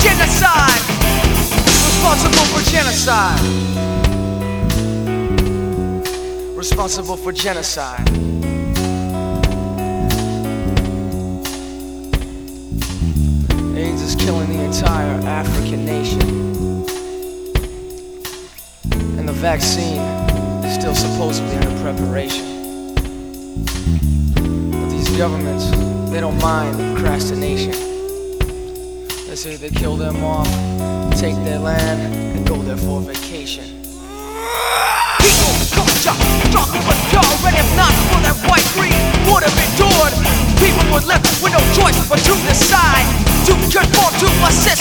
genocide. Responsible for genocide. Responsible for genocide. AIDS is killing the entire African nation. And the vaccine is still supposedly under preparation. But these governments, they don't mind procrastination. They say they kill them off, take their land, and go there for vacation. People, culture, struggle with pure, and if not for that white greed, would have endured. People were left with no choice but to decide to conform to a system.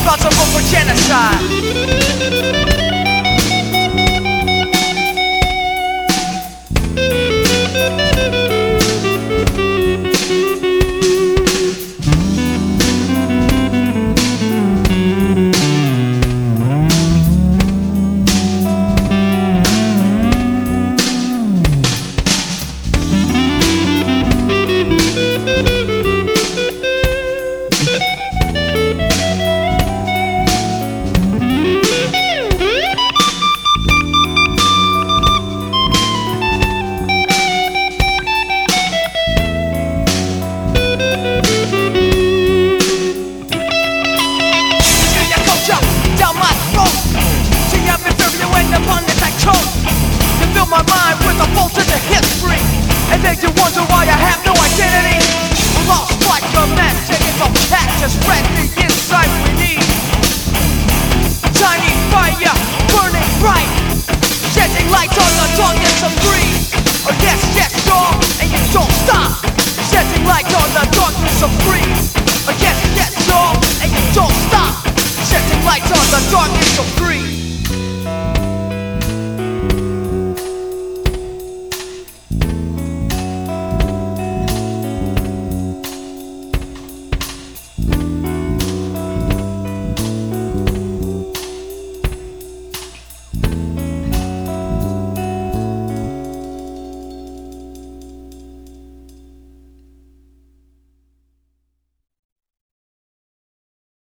Responsible for genocide. Feel